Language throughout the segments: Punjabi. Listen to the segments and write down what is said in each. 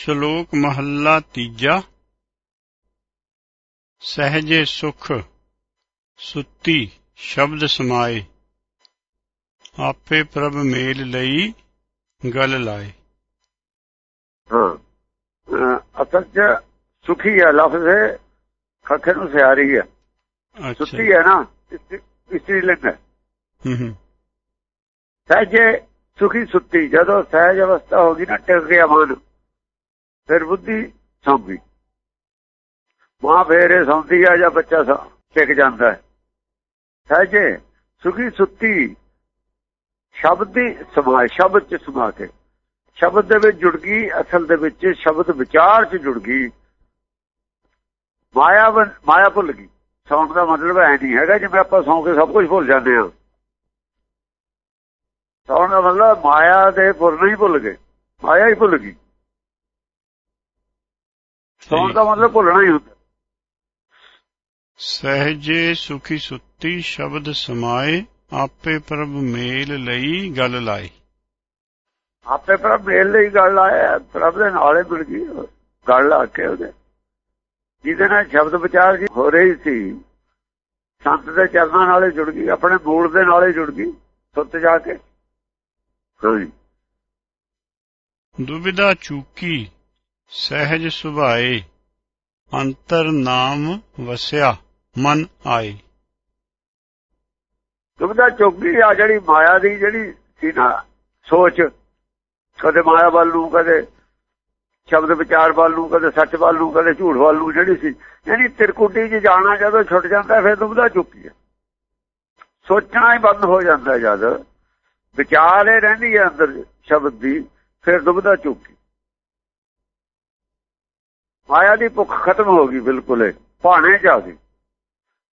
ਸ਼ਲੋਕ ਮਹੱਲਾ ਤੀਜਾ। ਸਹਜੇ ਸੁਖ ਸੁੱਤੀ ਸ਼ਬਦ ਸਮਾਏ। ਆਪੇ ਪ੍ਰਭ ਮੇਲ ਲਈ ਗਲ ਲਾਏ। ਹਾਂ। ਅਸਲ ਚ ਸੁਖੀ ਹੈ ਲਫ਼ਜ਼ ਹੈ ਖੱਖੇ ਨੂੰ ਸਿਆਰੀ ਹੈ। ਸੁੱਤੀ ਹੈ ਨਾ ਇਸਤਰੀ- ਇਸਤਰੀ ਲਿੰਗ ਹੈ। ਹੂੰ ਹੂੰ। ਸਹਜੇ ਸੁਖੀ ਸੁੱਤੀ ਜਦੋਂ ਸਹਿਜ ਅਵਸਥਾ ਹੋ ਗਈ ਨਾ ਟਿਕ ਗਿਆ ਮਨ। ਫਿਰ ਬੁੱਧੀ ਸੌਂਪੀ ਮਾਂ ਫੇਰੇ ਸੌਂਦੀ ਆ ਜਾਂ ਬੱਚਾ ਸੌਂ- ਟਿਕ ਜਾਂਦਾ ਹੈ। ਸਹਜੇ ਸੁਖੀ ਸੁੱਤੀ ਸ਼ਬਦ ਦੀ ਸਮਾ, ਸ਼ਬਦ ਚ ਸਮਾ ਕੇ, ਸ਼ਬਦ ਦੇ ਵਿੱਚ ਜੁੜ ਗਈ, ਅਸਲ ਦੇ ਵਿੱਚ ਸ਼ਬਦ ਵਿਚਾਰ ਚ ਜੁੜ ਗਈ, ਮਾਇਆ ਮਾਇਆ ਭੁੱਲ ਗਈ। ਸੌਣ ਦਾ ਮਤਲਬ ਐ ਨਹੀਂ ਹੈਗਾ, ਜਿਵੇਂ ਆਪਾਂ ਸੌਂ ਕੇ ਸਭ ਕੁਝ ਭੁੱਲ ਜਾਂਦੇ ਹਾਂ। ਸੌਣ ਦਾ ਮਤਲਬ ਮਾਇਆ ਦੇ ਭੁੱਲ ਨਹੀਂ ਭੁੱਲ ਗਏ, ਮਾਇਆ ਹੀ ਭੁੱਲ ਗਈ। ਸੌਣ ਦਾ ਮਤਲਬ ਭੁੱਲਣਾ ਹੀ ਹੁੰਦਾ। ਸਹਜੇ ਸੁਖੀ ਸੁੱਤੀ ਸ਼ਬਦ ਸਮਾਏ ਆਪੇ ਪ੍ਰਭ ਮੇਲ ਲਈ ਗਲ ਲਾਏ। ਆਪੇ ਪ੍ਰਭ ਮੇਲ ਲਈ ਗੱਲ ਆਇਆ ਪ੍ਰਭ ਦੇ ਨਾਲੇ ਮਿਲ ਗਈ ਗੱਲ ਆ ਕੇ ਉਹਦੇ। ਜਿਹਦੇ ਨਾਲ ਸ਼ਬਦ ਵਿਚਾਰ ਜੀ ਹੋ ਰਹੀ ਸੀ ਸੰਤ ਦੇ ਚਰਨਾਂ ਨਾਲੇ ਜੁੜ ਗਈ ਆਪਣੇ ਮੂਲ ਦੇ ਨਾਲੇ ਜੁੜ ਗਈ ਸੁੱਤ ਜਾ ਕੇ। ਦੁਬਿਧਾ ਚੂਕੀ ਸਹਿਜ ਸੁਭਾਏ, ਅੰਤਰ ਨਾਮ ਵਸਿਆ, ਮਨ ਆਏ। ਦੁਬਦਾ ਚੋਗੀ ਆ ਜਿਹੜੀ ਮਾਇਆ ਦੀ ਜਿਹੜੀ ਸੀ ਨਾ ਸੋਚ, ਕਦੇ ਮਾਇਆ ਵੱਲ ਨੂੰ, ਕਦੇ ਸ਼ਬਦ ਵਿਚਾਰ ਵੱਲ ਨੂੰ, ਕਦੇ ਸੱਚ ਵੱਲ ਨੂੰ, ਕਦੇ ਝੂਠ ਵੱਲ ਨੂੰ ਜਿਹੜੀ ਸੀ ਯਾਨੀ ਤਿਰਕੁਟੀ 'ਚ ਜਾਣਾ ਜਦੋਂ ਛੁੱਟ ਜਾਂਦਾ, ਫਿਰ ਦੁਬਦਾ ਚੁੱਕੀ ਹੈ ਸੋਚਣਾ ਹੀ ਬੰਦ ਹੋ ਜਾਂਦਾ ਜਦ, ਵਿਚਾਰ ਇਹ ਰਹਿੰਦੀ ਹੈ ਅੰਦਰ ਸ਼ਬਦ ਦੀ, ਫਿਰ ਦੁਬਦਾ ਚੁੱਕੀ। ਮਾਇਆ ਦੀ ਭੁੱਖ ਖਤਮ ਹੋ ਗਈ ਬਿਲਕੁਲ ਹੀ ਭਾਣੇ ਜਾ ਗਈ।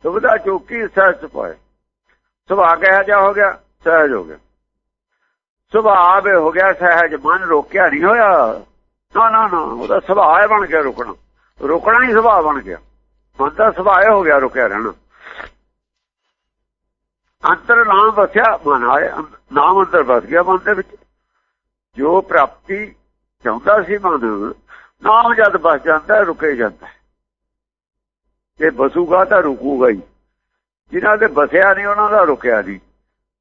ਦੁਬਦਾ ਚੁੱਕੀ ਸਹਿਜ ਪਾਏ ਸੁਭਾਅ ਕਿਹਾ ਜਾ ਹੋ ਗਿਆ? ਸਹਿਜ ਹੋ ਗਿਆ। ਸੁਭਾਅ ਹੋ ਗਿਆ ਸਹਿਜ, ਮਨ ਰੋਕਿਆ ਨਹੀਂ ਹੋਇਆ। ਨਾ ਨਾ ਨਾ, ਉਹਦਾ ਸੁਭਾਅ ਬਣ ਗਿਆ ਰੁਕਣਾ। ਰੁਕਣਾ ਹੀ ਸੁਭਾਅ ਬਣ ਗਿਆ। ਮਨ ਦਾ ਸੁਭਾਅ ਹੋ ਗਿਆ ਰੁਕਿਆ ਰਹਿਣਾ। ਅੰਤਰ ਨਾਮ ਵਸਿਆ, ਮਨ ਆਏ ਨਾਮ ਅੰਦਰ ਵਸ ਗਿਆ ਮਨ ਦੇ ਵਿੱਚ। ਜੋ ਪ੍ਰਾਪਤੀ ਚਾਹੁੰਦਾ ਸੀ ਮਨ ਨਾਮ ਜਦ ਵਸ ਜਾਂਦਾ, ਰੁਕੇ ਜਾਂਦਾ। ਹੈ। ਜੇ ਬਸੂਗਾ ਤਾਂ ਰੁਕੂਗਾ ਹੀ। ਜਿਨ੍ਹਾਂ ਦੇ ਬਸਿਆ ਨਹੀਂ, ਉਹਨਾਂ ਦਾ ਰੁਕਿਆ ਨਹੀਂ।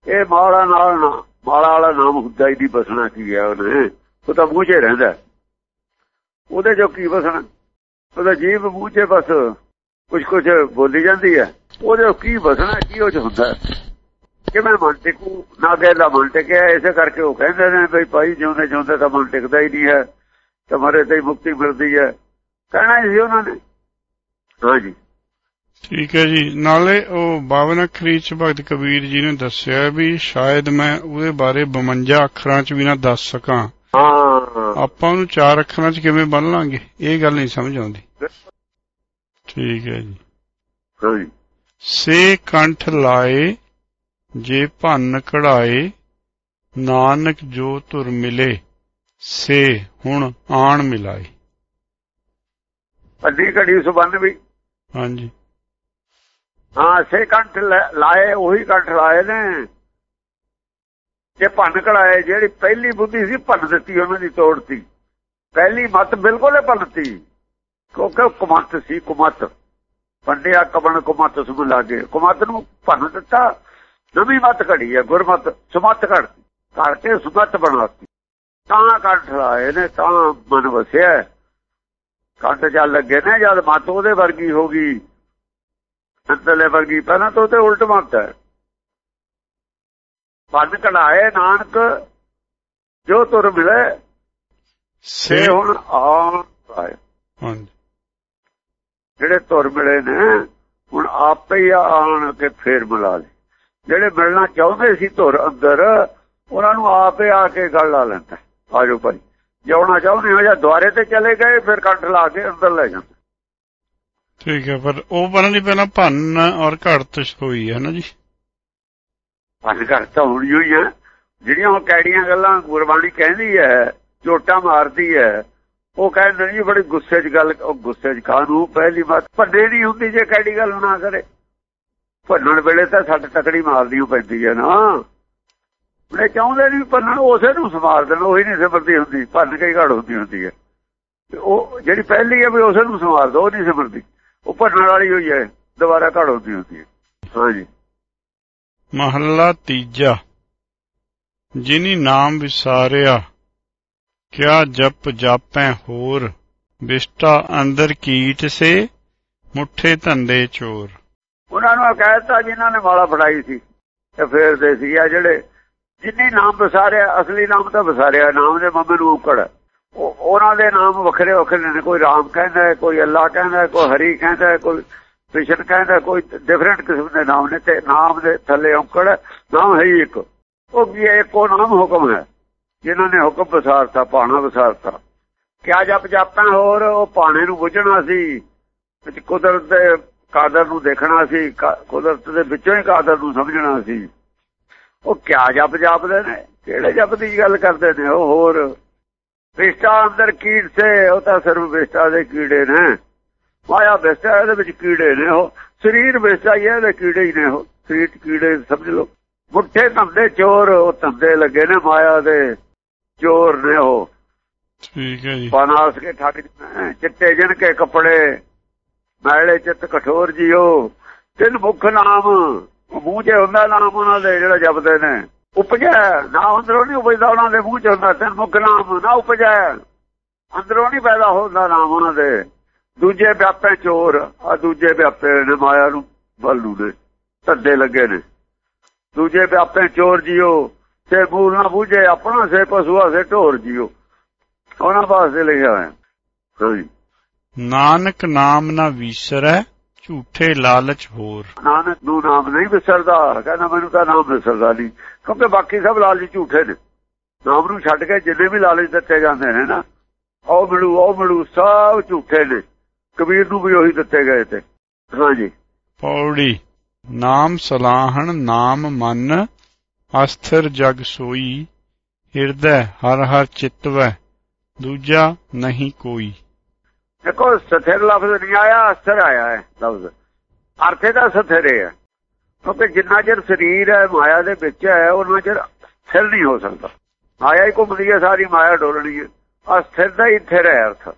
ਇਹ ਮਾਲਾ ਨਾਲ ਮਾਲਾ ਵਾਲਾ ਨਾਮ ਹੁੰਦਾ ਹੀ ਨਹੀਂ ਬਸਣਾ ਕੀ ਹੈ ਉਹਨੇ ਉਹ ਤਾਂ ਮੂੰਹ 'ਚ ਰਹਿੰਦਾ। ਹੈ। ਉਹਦੇ ਜੋ ਕੀ ਬਸਣਾ ਉਹਦਾ ਜੀਵ ਮੂੰਹ 'ਚ ਬਸ ਕੁਝ ਕੁਝ ਬੋਲੀ ਜਾਂਦੀ ਹੈ ਉਹਦੇ ਕੀ ਬਸਣਾ ਕੀ ਉਹ 'ਚ ਹੁੰਦਾ? ਕਿਵੇਂ ਮਨ ਟਿਕੂ? ਨਾ ਦਾ ਮਨ ਟਿਕਿਆ, ਇਸੇ ਕਰਕੇ ਉਹ ਕਹਿੰਦੇ ਨੇ ਵੀ ਭਾਈ ਜਿਉਂਦੇ ਜਿਉਂਦੇ ਤਾਂ ਮਨ ਟਿਕਦਾ ਹੀ ਨਹੀਂ ਹੈ। ਤੁਹਾਰੇ ਤੇ ਮੁਕਤੀ ਮਿਲਦੀ ਹੈ। ਕਹਿਣਾ ਸੀ ਉਹਨਾਂ ਨੇ। ਹਾਂਜੀ ਠੀਕ ਹੈ ਜੀ। ਨਾਲੇ ਉਹ 52 ਅੱਖਰੀ ਚ ਭਗਤ ਕਬੀਰ ਜੀ ਨੇ ਦੱਸਿਆ ਵੀ ਸ਼ਾਇਦ ਮੈਂ ਉਹਦੇ ਬਾਰੇ 52 ਅੱਖਰਾਂ ਚ ਵੀ ਨਾ ਦੱਸ ਸਕਾਂ। ਹਾਂ। ਆਪਾਂ ਉਹਨੂੰ ਚਾਰ ਅੱਖਰਾਂ ਚ ਕਿਵੇਂ ਬੰਨ ਲਾਂਗੇ? ਇਹ ਗੱਲ ਨਹੀਂ ਸਮਝ ਆਉਂਦੀ। ਠੀਕ ਹੈ ਜੀ। ਹਾਂਜੀ ਸੇ ਕੰਠ ਲਾਏ ਜੇ ਭੰਨ ਕਢਾਏ ਨਾਨਕ ਜੋ ਧੁਰ ਮਿਲੇ। ਸੇ ਹੁਣ ਆਣ ਮਿਲਾਏ। ਅੱਡੀ ਘੜੀ ਸੁਬੰਧ ਵੀ। ਹਾਂਜੀ। ਹਾਂ ਸੇ ਕੰਠ ਲਾਏ ਉਹੀ ਕੰਠ ਲਾਏ ਨੇ। ਜੇ ਭੰਨ ਕੜਾਏ ਜਿਹੜੀ ਪਹਿਲੀ ਬੁੱਧੀ ਸੀ ਭੰਨ ਦਿੱਤੀ ਉਹਨਾਂ ਦੀ ਤੋੜਤੀ ਪਹਿਲੀ ਮਤ ਬਿਲਕੁਲ ਹੀ ਭੰਨਤੀ ਕਿਉਂਕਿ ਕੁਮਤ ਸੀ ਕੁਮਤ। ਪੰਡਿਆ ਕਬਣ ਕੁਮਤ ਸੁਣ ਲਾਗੇ। ਕੁਮਤ ਨੂੰ ਭੰਨ ਦਿੱਤਾ। ਨਵੀਂ ਮਤ ਘੜੀ ਹੈ ਗੁਰਮਤ ਸੁਮਤ ਘੜਤੀ ਕਰਕੇ ਸੁਮਤ ਬਣਾਤੀ ਤਾਂ ਕੰਠ ਲਾਏ ਨੇ ਤਾਂ ਮਨ ਵਸਿਆ ਕੰਠ ਚੱਲ ਲੱਗੇ ਨੇ ਜਦ ਮਤ ਉਹਦੇ ਵਰਗੀ ਹੋ ਗਈ। ਅੰਤਲੇ ਵਰਗੀ ਪਹਿਲਾਂ ਤਾਂ ਤੇ ਉਲਟ ਮਤ ਹੈ। ਪੰਨ ਕਢਾਏ ਨਾਨਕ ਜੋ ਤੁਰ ਮਿਲੇ ਸੇ ਹੁਣ ਆਉਣ ਆਏ। ਜਿਹੜੇ ਤੁਰ ਮਿਲੇ ਨੇ ਹੁਣ ਆਪੇ ਹੀ ਆਣ ਕੇ ਫੇਰ ਮਿਲਾ ਲੈ ਜਿਹੜੇ ਮਿਲਣਾ ਚਾਹੁੰਦੇ ਸੀ ਤੁਰ ਅੰਦਰ ਉਹਨਾਂ ਨੂੰ ਆਪੇ ਆ ਕੇ ਗੱਲ ਲਾ ਲੈਂਦਾ। ਆਜੋ ਭਾਈ। ਜਾਉਣਾ ਚਾਹੁੰਦੇ ਹੋ ਜਾਂ ਦੁਆਰੇ ਤੇ ਚਲੇ ਗਏ ਫਿਰ ਕੰਠ ਲਾ ਕੇ ਅੰਦਰ ਲੈ ਜਾਂਦੇ। ਠੀਕ ਹੈ ਪਰ ਉਹ ਪਤਾ ਨਹੀਂ ਪਹਿਲਾਂ ਭੰਨ ਔਰ ਘੜਤ ਹੋਈ ਹੈ ਨਾ ਜੀ? ਪੰਨ ਘਰ ਤਾਂ ਹੋਣੀ ਹੋਈ ਹੈ। ਜਿਹੜੀਆਂ ਉਹ ਕੈੜੀਆਂ ਗੱਲਾਂ ਗੁਰਬਾਣੀ ਕਹਿੰਦੀ ਹੈ ਝੋਟਾ ਮਾਰਦੀ ਹੈ ਉਹ ਕਹਿੰਦੇ ਨਹੀਂ ਬੜੀ ਗੁੱਸੇ 'ਚ ਗੱਲ ਉਹ ਗੁੱਸੇ 'ਚ ਕਾਹਨੂੰ? ਪਹਿਲੀ ਵਾਰ ਭੰਡੇ ਨਹੀਂ ਹੁੰਦੀ ਜੇ ਕੈੜੀ ਗੱਲ ਨਾ ਕਰੇ। ਭੰਨਣ ਵੇਲੇ ਤਾਂ ਸੱਟ ਤਕੜੀ ਮਾਰਦੀ ਓ ਪੈਂਦੀ ਹੈ ਨਾ। ਉਹਨੇ ਚਾਹੁੰਦੇ ਨਹੀਂ ਭੰਨਣ ਉਸੇ ਨੂੰ ਸਮਾਰ ਦੇਣ ਉਹੀ ਨਹੀਂ ਸਿਮਰਦੀ ਹੁੰਦੀ ਭੰਨ ਕੇ ਘੜ ਹੁੰਦੀ ਹੁੰਦੀ ਹੈ। ਉਹ ਜਿਹੜੀ ਪਹਿਲੀ ਹੈ ਵੀ ਉਸ ਨੂੰ ਸਮਾਰ ਦੋ ਨਹੀਂ ਸਿਮਰਦੀ। ਉਹ ਭੰਨਣ ਵਾਲੀ ਹੋਈ ਹੈ ਦੁਬਾਰਾ ਘੜ ਹੁੰਦੀ ਹੁੰਦੀ ਹੈ। ਹਾਂਜੀ। ਮਹੱਲਾ ਤੀਜਾ। ਜਿਨੀ ਨਾਮ ਵਿਸਾਰਿਆ ਕਿਆ ਜਪ ਜਾਪੈ ਹੋਰ ਵਿਸ਼ਟਾ ਅੰਦਰ ਕੀਟ ਸੇ ਮੁੱਠੇ ਧੰਦੇ ਚੋਰ। ਉਹਨਾਂ ਨੂੰ ਕਹਿਤਾ ਜਿਨ੍ਹਾਂ ਨੇ ਮਾਲਾ ਫੜਾਈ ਸੀ ਤੇ ਫੇਰ ਦੇ ਸੀ ਆ ਜਿਹੜੇ ਜਿੰਨੀ ਨਾਮ ਵਿਸਾਰਿਆ ਅਸਲੀ ਨਾਮ ਤਾਂ ਵਿਸਾਰਿਆ, ਨਾਮ ਦੇ ਮੰਮੇ ਨੂੰ ਉਕੜ ਉਹ, ਉਹਨਾਂ ਦੇ ਨਾਮ ਵੱਖਰੇ ਵੱਖਰੇ ਨੇ, ਕੋਈ ਰਾਮ ਕਹਿੰਦਾ ਹੈ, ਕੋਈ ਅੱਲਾ ਕਹਿੰਦਾ ਹੈ, ਕੋਈ ਹਰੀ ਕਹਿੰਦਾ ਹੈ, ਕੋਈ ਕ੍ਰਿਸ਼ਨ ਕਹਿੰਦਾ ਕੋਈ ਡਿਫਰੈਂਟ ਕਿਸਮ ਦੇ ਨਾਮ ਨੇ ਤੇ ਨਾਮ ਦੇ ਥੱਲੇ ਔਕੜ, ਨਾਮ ਹੈ ਇੱਕ। ਉਹ ਵੀ ਇੱਕੋ ਨਾਮ ਹੁਕਮ ਹੈ, ਜਿਨ੍ਹਾਂ ਨੇ ਹੁਕਮ ਵਿਸਾਰਤਾ ਪਾਣਾ ਵਿਸਾਰਤਾ। ਕਿਆ ਜਪ ਜਾਪਾਂ ਹੋਰ, ਉਹ ਪਾਣੇ ਨੂੰ ਬੁੱਝਣਾ ਸੀ, ਵਿੱਚ ਕੁਦਰਤ ਦੇ ਕਾਦਰ ਨੂੰ ਦੇਖਣਾ ਸੀ ਕੁਦਰਤ ਦੇ ਵਿੱਚੋਂ ਹੀ ਕਾਦਰ ਨੂੰ ਸਮਝਣਾ ਸੀ। ਉਹ ਕਿਆ ਜਪ ਜਾਪਦੇ ਨੇ? ਕਿਹੜੇ ਜਪ ਦੀ ਗੱਲ ਕਰਦੇ ਨੇ? ਉਹ ਹੋਰ। ਵਿਸ਼ਟਾ ਅੰਦਰ ਕੀੜ ਸੇ ਉਹ ਤਾਂ ਸਿਰਫ ਵਿਸ਼ਟਾ ਦੇ ਕੀੜੇ ਨੇ। ਮਾਇਆ ਵਿਸ਼ਟਾ ਇਹਦੇ ਵਿੱਚ ਕੀੜੇ ਨੇ ਉਹ। ਸਰੀਰ ਵਿਸ਼ਟਾ ਹੀ ਇਹਦੇ ਕੀੜੇ ਹੀ ਨੇ ਉਹ। ਸਰੀਰ ਕੀੜੇ ਸਮਝ ਲਓ। ਮੁੱਠੇ ਧੰਦੇ ਚੋਰ ਉਹ ਧੰਦੇ ਲੱਗੇ ਨੇ ਮਾਇਆ ਦੇ। ਚੋਰ ਨੇ ਉਹ। ਠੀਕ ਹੈ ਜੀ। ਬਨਾਸ ਕੇ ਠੱਗ ਚਿੱਟੇ ਜਨ ਕੇ ਕੱਪੜੇ। ਮੈਲੇ ਚਿੱਤ ਕਠੋਰ ਜੀਓ। ਤਿੰਨ ਮੁਖ ਨਾਮ। ਮੂੰਹ 'ਚ ਹੁੰਦਾ ਨਾਮ ਉਹਨਾਂ ਦੇ ਜਿਹੜਾ ਜਪਦੇ ਨੇ। ਉਪਜੈ, ਨਾ ਅੰਦਰੋਂ ਨਹੀਂ ਉਪਜਦਾ ਉਹਨਾਂ ਦੇ ਮੂੰਹ 'ਚ ਹੁੰਦਾ ਤਿੰਨ ਨਾਮ, ਨਾ ਉਪਜੈ। ਅੰਦਰੋਂ ਨਹੀਂ ਪੈਦਾ ਹੁੰਦਾ ਨਾਮ ਉਹਨਾਂ ਦੇ। ਦੂਜੇ ਵਿਆਪੇ ਚੋਰ, ਆ ਦੂਜੇ ਵਿਆਪੇ ਨੇ ਮਾਇਆ ਨੂੰ, ਬੱਲੂ ਦੇ, ਧੱਦੇ ਲੱਗੇ ਨੇ। ਦੂਜੇ ਵਿਆਪੇ ਚੋਰ ਜੀਓ, ਤੇ ਮੂਲ ਨਾ ਬੂਝੇ, ਆਪਣਾ ਸੇ ਪਸੂਆ ਸੇ ਢੋਰ ਜੀਓ। ਉਹਨਾਂ ਵਾਸਤੇ ਲਿਖਿਆ ਹੋਇਆ। ਹਾਂਜੀ ਨਾਨਕ ਨਾਮ ਨਾ ਵਿਸਰੈ ਝੂਠੇ ਲਾਲਚ ਹੋਰ। ਨਾਨਕ ਨੂੰ ਨਾਮ ਨਹੀਂ ਵਿਸਰਦਾ ਕਹਿੰਦਾ ਮੈਨੂੰ ਤਾਂ ਨਾਮ ਵਿਸਰਦਾ ਨਹੀਂ ਕਿਉਂਕਿ ਬਾਕੀ ਸਭ ਲਾਲਚ ਝੂਠੇ ਨੇ। ਨਾਮ ਨੂੰ ਛੱਡ ਕੇ ਜਿੰਨੇ ਵੀ ਲਾਲਚ ਦਿੱਤੇ ਜਾਂਦੇ ਨੇ ਨਾ ਉਹ ਮਿਲੂ ਉਹ ਮਿਲੂ ਸਭ ਝੂਠੇ ਨੇ। ਕਬੀਰ ਨੂੰ ਵੀ ਉਹੀ ਦਿੱਤੇ ਗਏ ਤੇ। ਹਾਂਜੀ। ਪੌੜੀ ਨਾਮ ਸਲਾਹਣ ਨਾਮ ਮਨ ਅਸਥਿਰ ਜਗ ਸੋਈ ਹਿਰਦੈ ਹਰ ਹਰ ਚਿਤਵੈ ਦੂਜਾ ਨਹੀਂ ਕੋਈ। ਦੇਖੋ ਸਥਿਰ ਲਫ਼ਜ਼ ਨਹੀਂ ਆਇਆ, ਅਸਥਿਰ ਆਇਆ ਹੈ, ਲਫ਼ਜ਼। ਅਰਥੇ ਦਾ ਸਥਿਰ ਹੈ ਕਿਉਂਕਿ ਜਿੰਨਾ ਚਿਰ ਸਰੀਰ ਹੈ, ਮਾਇਆ ਦੇ ਵਿੱਚ ਹੈ, ਉਹਨਾਂ ਚਿਰ ਸਥਿਰ ਨਹੀਂ ਹੋ ਸਕਦਾ। ਮਾਇਆ ਹੀ ਘੁੰਮਦੀ ਹੈ, ਸਾਰੀ ਮਾਇਆ ਡੋਲਣੀ ਹੈ। ਅਸਥਿਰ ਦਾ ਹੀ ਥਿਰ ਹੈ ਅਰਥ।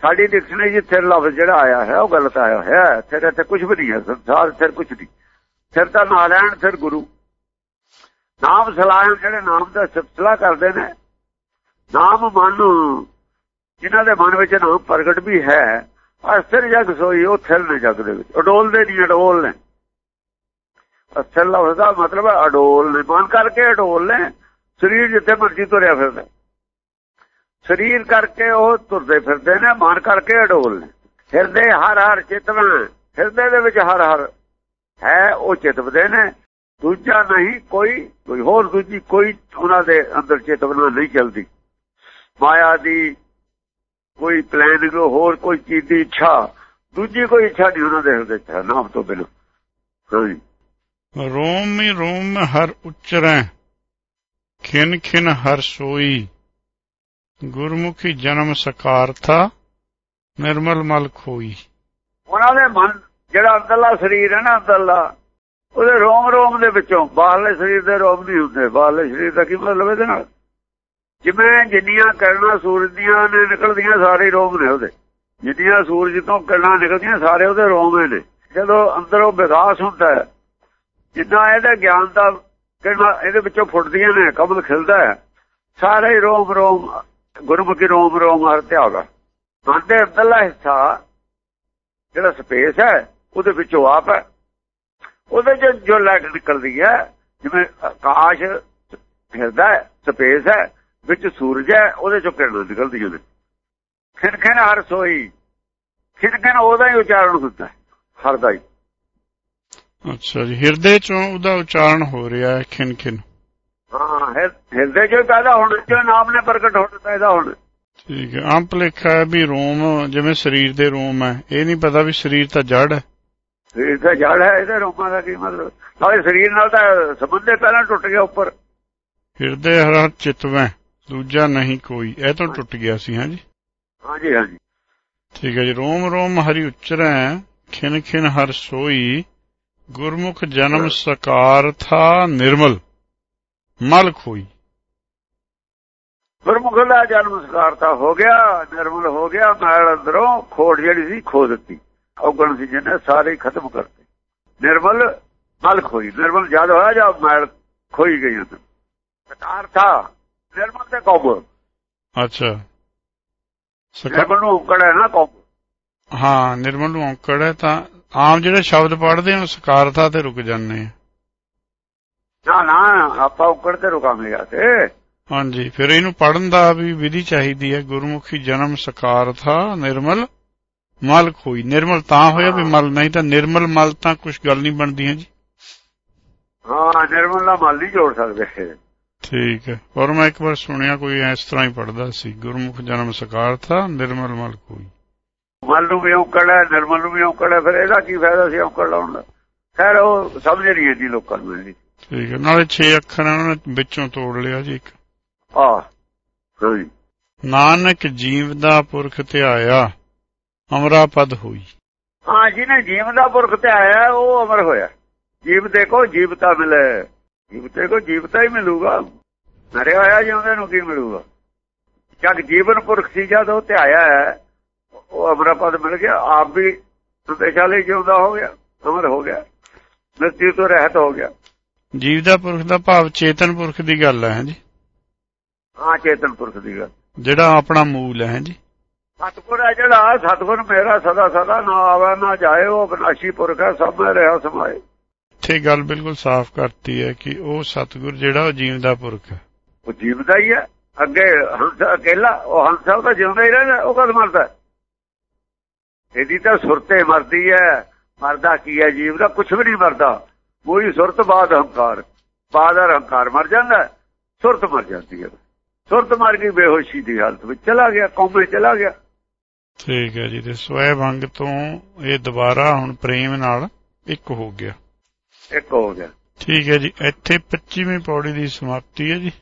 ਸਾਡੀ ਡਿਕਸ਼ਨਰੀ ਜੀ ਥਿਰ ਲਫ਼ਜ਼ ਜਿਹੜਾ ਆਇਆ ਹੈ, ਉਹ ਗਲਤ ਆਇਆ ਹੈ। ਥਿਰ ਤੇ ਕੁਝ ਵੀ ਨਹੀਂ ਹੈ, ਸੰਸਾਰ ਥਿਰ ਕੁਝ ਨਹੀਂ। ਥਿਰ ਤਾਂ ਨਾਰਾਇਣ ਥਿਰ ਗੁਰੂ। ਨਾਮ ਸਲਾਹ, ਜਿਹੜੇ ਨਾਮ ਦਾ ਸਿਫਤਲਾ ਕਰਦੇ ਨੇ, ਨਾਮ, ਮਨ ਜਿਨ੍ਹਾਂ ਦੇ ਮਨ ਵਿੱਚ ਨਾਮ ਪ੍ਰਗਟ ਵੀ ਹੈ ਅਸਥਿਰ ਜਗ ਸੋਈ, ਉਹ ਥਿਰ ਨੇ ਜਗ ਦੇ ਵਿੱਚ। ਅਡੋਲਦੇ ਨਹੀਂ, ਅਡੋਲ ਨੇ। ਅਸਥਿਰ ਲਫ਼ਜ਼ ਦਾ ਮਤਲਬ ਹੈ ਅਡੋਲ ਨੇ। ਮਨ ਕਰਕੇ ਅਡੋਲ ਨੇ। ਸਰੀਰ ਜਿੱਥੇ ਮਰਜ਼ੀ ਤੁਰਿਆ ਫਿਰਦਾ ਸਰੀਰ ਕਰਕੇ ਉਹ ਤੁਰਦੇ ਫਿਰਦੇ ਨੇ, ਮਨ ਕਰਕੇ ਅਡੋਲ ਨੇ। ਹਿਰਦੇ ਹਰ ਹਰ ਚਿਤਵਨ ਹਿਰਦੇ ਦੇ ਵਿੱਚ ਹਰ ਹਰ ਹੈ, ਉਹ ਚਿਤਵਦੇ ਨੇ। ਦੂਜਾ ਨਹੀਂ, ਕੋਈ ਕੋਈ ਹੋਰ ਦੂਜੀ, ਕੋਈ ਉਹਨਾਂ ਦੇ ਅੰਦਰ ਚੇਤਨਾ ਨਹੀਂ ਚਲਦੀ। ਮਾਇਆ ਦੀ ਕੋਈ ਪਲਾਨਿੰਗ ਹੋਰ ਕੋਈ ਚੀਜ਼ ਦੀ ਇੱਛਾ। ਦੂਜੀ ਕੋਈ ਇੱਛਾ ਨਹੀਂ ਉਹਨਾਂ ਦੇ ਹਿਰਦੇ ਚ ਨਾਮ ਤੋਂ ਬਿਨਾਂ। ਹਾਂਜੀ। ਰੋਮ ਹੀ ਰੋਮ ਹਰ ਉਚਰੈ। ਖਿਨ ਖਿਨ ਹਰ ਸੋਈ। ਗੁਰਮੁਖੀ ਜਨਮ ਸਕਾਰਥਾ ਨਿਰਮਲ ਮਲ ਖੋਈ। ਉਹਨਾਂ ਦੇ ਮਨ ਜਿਹੜਾ ਅੰਦਰਲਾ ਸਰੀਰ ਹੈ ਨਾ ਅੰਦਰਲਾ ਉਹਦੇ ਰੋਮ ਰੋਮ ਦੇ ਵਿੱਚੋਂ ਬਾਹਰਲੇ ਸਰੀਰ ਦੇ ਰੋਮ ਨਹੀਂ ਹੁੰਦੇ। ਬਾਹਰਲੇ ਸਰੀਰ ਦਾ ਕੀ ਮਤਲਬ ਇਹਦੇ ਨਾਲ? ਜਿਵੇਂ ਜਿੰਨੀਆਂ ਕਰਨਾ ਸੂਰਜ ਦੀਆਂ ਨੇ, ਨਿਕਲਦੀਆਂ ਸਾਰੇ ਰੋਮ ਨੇ ਉਹਦੇ। ਜਿੰਨੀਆਂ ਸੂਰਜ ਤੋਂ ਕਰਨਾ ਨਿਕਲਦੀਆਂ, ਸਾਰੇ ਉਹਦੇ ਰੋਮ ਨੇ। ਜਦੋਂ ਅੰਦਰੋਂ ਵਿਕਾਸ ਹੁੰਦਾ ਹੈ ਜਿੰਨਾ ਇਹਦਾ ਗਿਆਨ ਦਾ ਕਿਰਨਾ ਇਹਦੇ ਵਿੱਚੋਂ ਫੁੱਟਦੀਆਂ ਨੇ, ਕਮਲ ਖਿਲਦਾ ਹੈ, ਸਾਰੇ ਰੋਮ ਰੋਮ, ਗੁਰਮੁਖੀ ਰੋਮ ਰੋਮ ਹਰ ਧਿਆਗਾ ਮਨ ਅੰਦਰਲਾ ਹਿੱਸਾ ਜਿਹੜਾ ਸਪੇਸ ਹੈ, ਉਹਦੇ ਵਿੱਚੋਂ ਆਪ ਹੈ। ਉਹਦੇ ਚ ਜੋ ਲਾਈਟ ਨਿਕਲਦੀ ਹੈ, ਜਿਵੇਂ ਆਕਾਸ਼ ਫਿਰਦਾ ਸਪੇਸ ਹੈ ਵਿੱਚ ਸੂਰਜ ਹੈ ਉਹਦੇ ਚੋਂ ਕਿਰਨ ਨਿਕਲਦੀਆਂ ਨੇ। ਖਿਨ ਖਿਨ ਹਰ ਸੋਈ ਖਿਨ ਖਿਨ ਉਹਦਾ ਹੀ ਉਚਾਰਨ ਹੁੰਦਾ ਹਰ ਦਾ ਹੀ। ਅੱਛਾ ਜੀ ਹਿਰਦੇ ਚੋਂ ਉਹਦਾ ਉਚਾਰਨ ਹੋ ਰਿਹਾ ਹੈ ਖਿਨ ਖਿਨ ਹਾਂ ਹਿਰਦੇ ਚੋਂ ਪੈਦਾ ਹੋਣ ਜੋ ਨਾਮ ਨੇ ਪ੍ਰਗਟ ਹੋਣ ਪੈਦਾ ਹੋਣ। ਠੀਕ ਹੈ ਲਿਖਿਆ ਹੈ ਵੀ ਰੋਮ ਜਿਵੇਂ ਸਰੀਰ ਦੇ ਰੋਮ ਹੈ। ਇਹ ਨਹੀਂ ਪਤਾ ਵੀ ਸਰੀਰ ਤਾਂ ਜੜ ਹੈ। ਸਰੀਰ ਦਾ ਜੜ ਹੈ ਇਹਦੇ ਰੋਮਾਂ ਦਾ ਕੀ ਮਤਲਬ? ਨਾਲੇ ਸਰੀਰ ਨਾਲ ਤਾਂ ਸੰਬੰਧੇ ਪਹਿਲਾਂ ਟੁੱਟ ਗਿਆ ਉੱਪਰ। ਹਿਰਦੇ ਹਰ ਚਿਤਵੈ। ਦੂਜਾ ਨਹੀਂ ਕੋਈ। ਇਹ ਤਾਂ ਟੁੱਟ ਗਿਆ ਸੀ ਹਾਂਜੀ? ਹਾਂਜੀ ਹਾਂਜੀ। ਠੀਕ ਹੈ ਜੀ। ਰੋਮ ਰੋਮ ਹਰੀ ਉਚਰੈ ਖਿਨ ਖਿਨ ਹਰ ਸੋਈ ਗੁਰਮੁਖ ਜਨਮ ਸਕਾਰ ਥਾ ਨਿਰਮਲ ਮਲ ਖੋਈ। ਗੁਰਮੁਖ ਦਾ ਜਨਮ ਸਕਾਰਤਾ ਹੋ ਗਿਆ ਨਿਰਮਲ ਹੋ ਗਿਆ ਮੈਲ ਅੰਦਰੋਂ ਖੋੜ ਜਿਹੜੀ ਸੀ ਖੋ ਦਿੱਤੀ। ਔਗਣ ਸੀ ਜਿਹਨੇ ਸਾਰੇ ਖਤਮ ਕਰਤੇ। ਨਿਰਮਲ ਮਲ ਖੋਈ। ਨਿਰਮਲ ਜਦ ਹੋਇਆ ਜਾਂ ਮੈਲ ਖੋਈ ਗਈ ਅੰਦਰ ਸਕਾਰਤਾ ਨਿਰਮਲ ਤੇ ਕੌਮ ਅੱਛਾ। ਨਿਰਮਲ ਨੂੰ ਔਕੜ ਹੈ ਨਾ ਕੌਮ ਹਾਂ ਨਿਰਮਲ ਨੂੰ ਔਂਕੜ ਹੈ ਤਾਂ ਆਮ ਜਿਹੜੇ ਸ਼ਬਦ ਪੜ੍ਹਦੇ ਹਾਂ ਸਕਾਰਤਾ ਤੇ ਰੁਕ ਜਾਂਦੇ ਆ। ਨਾ ਨਾ ਆਪਾਂ ਔਕੜ ਤੇ ਰੁਕਾਂਗੇ ਆ ਤੇ ਹਾਂਜੀ ਫਿਰ ਇਹਨੂੰ ਪੜਨ ਦਾ ਵੀ ਵਿਧੀ ਚਾਹੀਦੀ ਹੈ। ਗੁਰਮੁਖੀ ਜਨਮ ਸਕਾਰਥਾ ਨਿਰਮਲ ਮਲ ਖੋਈ ਨਿਰਮਲ ਤਾਂ ਹੋਇਆ ਵੀ ਮਲ ਨਹੀਂ ਤਾਂ ਨਿਰਮਲ ਮਲ ਤਾਂ ਕੁਝ ਗੱਲ ਨਹੀਂ ਬਣਦੀ ਹੈ ਜੀ। ਹਾਂ ਨਿਰਮਲ ਦਾ ਮਲ ਨਹੀਂ ਜੋੜ ਸਕਦੇ। ਠੀਕ ਹੈ। ਔਰ ਮੈਂ ਇੱਕ ਵਾਰ ਸੁਣਿਆ ਕੋਈ ਇਸ ਤਰ੍ਹਾਂ ਹੀ ਪੜਦਾ ਸੀ ਗੁਰਮੁਖ ਜਨਮ ਸਕਾਰਥਾ ਨਿਰਮਲ ਮਲ ਖੋਈ ਮਲ ਨੂੰ ਵੀ ਔਕੜ ਨਿਰਮਲ ਨੂੰ ਵੀ ਔਕੜ ਫਿਰ ਇਹਦਾ ਕੀ ਫਾਇਦਾ ਸੀ ਔਕੜ ਲਾਉਣ ਦਾ? ਖੈਰ ਉਹ ਸਮਝ ਨਹੀਂ ਆਦੀ ਲੋਕਾਂ ਨੂੰ ਇਹਦੀ ਠੀਕ ਹੈ। ਨਾਲੇ 6 ਅੱਖਰ ਉਹਨਾਂ ਨੇ ਵਿੱਚੋਂ ਤੋੜ ਲਿਆ ਜੀ ਇੱਕ। ਆ ਹਾਂਜੀ ਨਾਨਕ ਜੀਵ ਦਾ ਪੁਰਖ ਧਿਆਇਆ ਅਮਰਾ ਪਦ ਹੋਈ। ਹਾਂ ਜਿਹਨੇ ਜੀਵ ਦਾ ਪੁਰਖ ਤੇ ਆਇਆ ਉਹ ਅਮਰ ਹੋਇਆ। ਜੀਵ ਤੇ ਕੋ ਜੀਵਤਾ ਮਿਲੇ। ਜੀਵ ਤੇ ਕੋ ਜੀਵਤਾ ਹੀ ਮਿਲੂਗਾ। ਮਰਿਆ ਹੋਇਆ ਜਿਉਂਦੇ ਨੂੰ ਕੀ ਮਿਲੂਗਾ? ਜਦ ਜੀਵਨ ਪੁਰਖ ਸੀ ਜਦ ਉਹ ਤੇ ਆਇਆ ਹੈ ਉਹ ਅਮਰਾ ਪਦ ਮਿਲ ਗਿਆ ਆਪ ਵੀ ਸੁਤੇਸ਼ਾਲੀ ਜਿਉਂਦਾ ਹੋ ਗਿਆ ਅਮਰ ਹੋ ਗਿਆ ਮ੍ਰਿਤੂ ਤੋਂ ਰਹਿਤ ਹੋ ਗਿਆ। ਜੀਵ ਦਾ ਪੁਰਖ ਦਾ ਭਾਵ ਚੇਤਨ ਪੁਰਖ ਦੀ ਗੱਲ ਹੈ ਜੀ? ਹਾਂ ਚੇਤਨ ਪੁਰਖ ਦੀ ਗੱਲ। ਜਿਹੜਾ ਆਪਣਾ ਮੂਲ ਹੈ ਜੀ? ਸਤਿਗੁਰ ਹੈ ਜਿਹੜਾ ਸਤਿਗੁਰ ਮੇਰਾ ਸਦਾ ਸਦਾ ਨਾ ਆਵੇ ਨਾ ਜਾਏ ਉਹ ਬਨਾਸ਼ੀ ਪੁਰਖ ਹੈ ਸਭ ਰਿਹਾ ਸਮਾਏ। ਇੱਥੇ ਗੱਲ ਬਿਲਕੁਲ ਸਾਫ਼ ਕਰਤੀ ਹੈ ਕਿ ਉਹ ਸਤਿਗੁਰ ਜਿਹੜਾ ਉਹ ਜੀਵ ਦਾ ਪੁਰਖ ਹੈ। ਉਹ ਜੀਵਦਾ ਹੀ ਹੈ। ਅੱਗੇ ਹੰਸ ਅਕੇਲਾ ਉਹ ਹੰਸ ਉਹ ਤਾਂ ਜਿਉਂਦਾ ਹੀ ਰਹਿੰਦਾ ਉਹ ਕਦ ਮਰਦਾ ਇਹਦੀ ਤਾਂ ਸੁਰਤੇ ਮਰਦੀ ਹੈ। ਮਰਦਾ ਕੀ ਹੈ? ਜੀਵ ਦਾ ਕੁਝ ਵੀ ਨਹੀਂ ਮਰਦਾ। ਕੋਈ ਸੁਰਤ ਬਾਦ ਹੰਕਾਰ ਬਾਦ ਹੰਕਾਰ ਮਰ ਜਾਂਦਾ ਸੁਰਤ ਮਰ ਜਾਂਦੀ ਹੈ। ਸੁਰਤ ਮਰ ਗਈ ਬੇਹੋਸ਼ੀ ਦੀ ਹਾਲਤ ਵਿੱਚ ਚਲਾ ਗਿਆ ਕੌਮੇ ਚਲਾ ਗਿਆ। ਠੀਕ ਹੈ ਜੀ ਤੇ ਸਵੈ ਭੰਗ ਤੋਂ ਇਹ ਦੁਬਾਰਾ ਹੁਣ ਪ੍ਰੇਮ ਨਾਲ ਇੱਕ ਹੋ ਗਿਆ। ਇੱਕ ਹੋ ਗਿਆ। ਠੀਕ ਹੈ ਜੀ ਇੱਥੇ 25ਵੀਂ ਪੌੜੀ ਦੀ ਸਮਾਪਤੀ ਹੈ ਜੀ।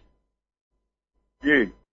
ਜੀ।